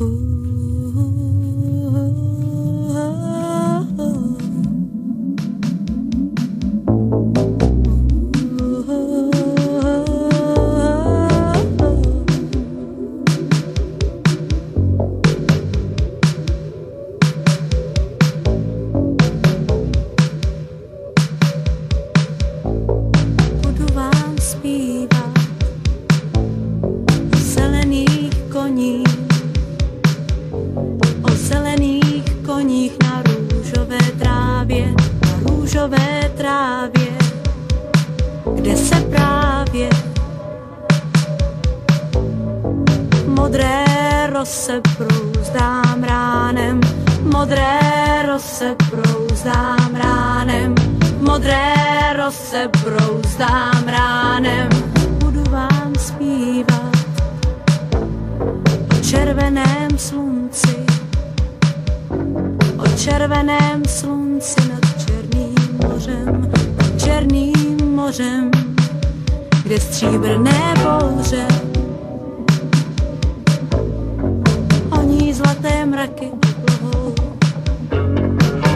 Ooh. Kde se právě modré rose prouzdám ránem, modré rose prouzdám ránem, modré rose prouzdám ránem, budu vám zpívat o červeném slunci, o červeném slunci černým mořem, černým mořem, kde stříbrné bouře honí zlaté mraky oblohou,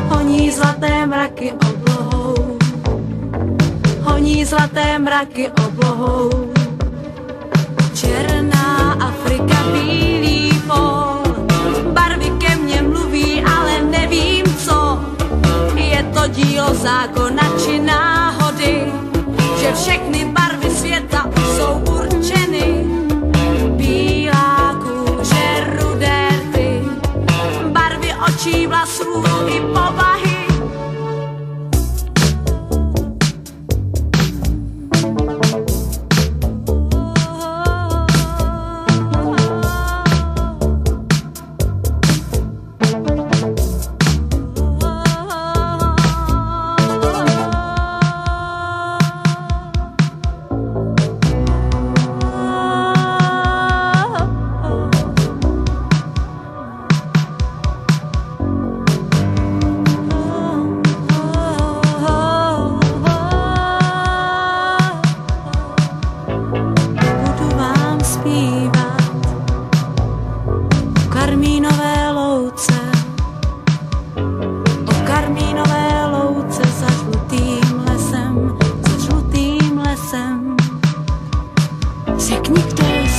honí zlaté mraky oblohou, honí zlaté mraky oblohou. Černá Afrika, bílý zákona či náhody, že všechny barvy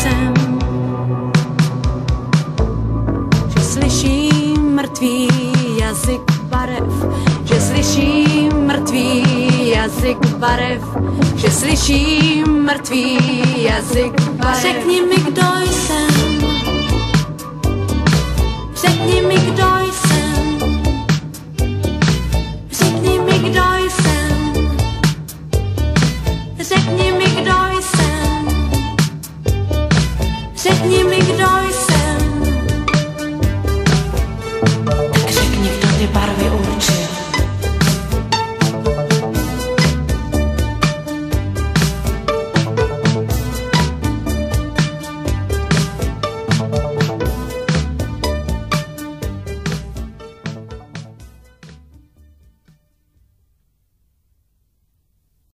jsem, že slyším mrtvý jazyk barev, že slyším mrtvý jazyk barev, že slyším mrtvý jazyk barev. Řekni mi, kdo jsem,